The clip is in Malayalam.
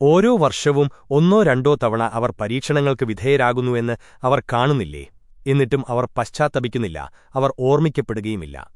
ഓരോ വർഷവും ഒന്നോ രണ്ടോ തവണ അവർ പരീക്ഷണങ്ങൾക്ക് വിധേയരാകുന്നുവെന്ന് അവർ കാണുന്നില്ലേ? എന്നിട്ടും അവർ പശ്ചാത്തപിക്കുന്നില്ല അവർ ഓർമ്മിക്കപ്പെടുകയുമില്ല.